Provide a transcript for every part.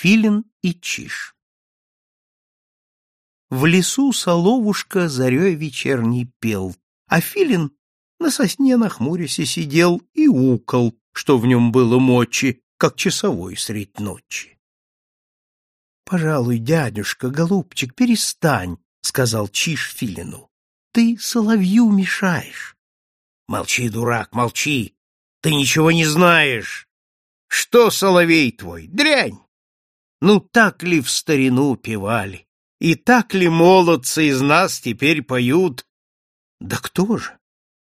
Филин и Чиш. В лесу соловушка зарей вечерний пел, а Филин на сосне нахмурясь и сидел и укал, что в нем было мочи, как часовой средь ночи. — Пожалуй, дядюшка, голубчик, перестань, — сказал Чиш Филину. — Ты соловью мешаешь. — Молчи, дурак, молчи! Ты ничего не знаешь! Что, соловей твой, дрянь! Ну так ли в старину певали? И так ли молодцы из нас теперь поют? Да кто же?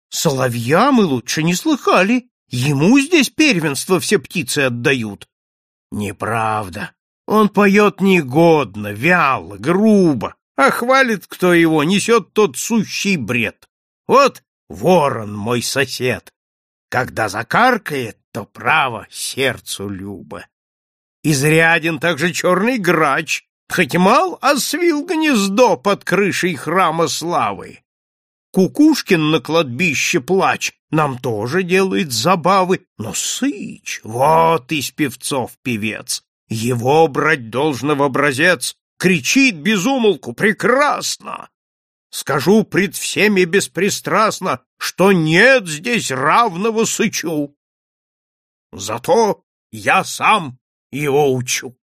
Соловья мы лучше не слыхали. Ему здесь первенство все птицы отдают. Неправда. Он поет негодно, вяло, грубо, а хвалит, кто его, несет тот сущий бред. Вот ворон мой сосед. Когда закаркает, то право сердцу любо. Изряден также черный грач, Хакимал освил гнездо под крышей храма славы. Кукушкин на кладбище плач нам тоже делает забавы, но Сыч, вот из певцов певец, его брать должно в образец, кричит безумолку прекрасно. Скажу пред всеми беспристрастно, что нет здесь равного Сычу. Зато я сам и оучу.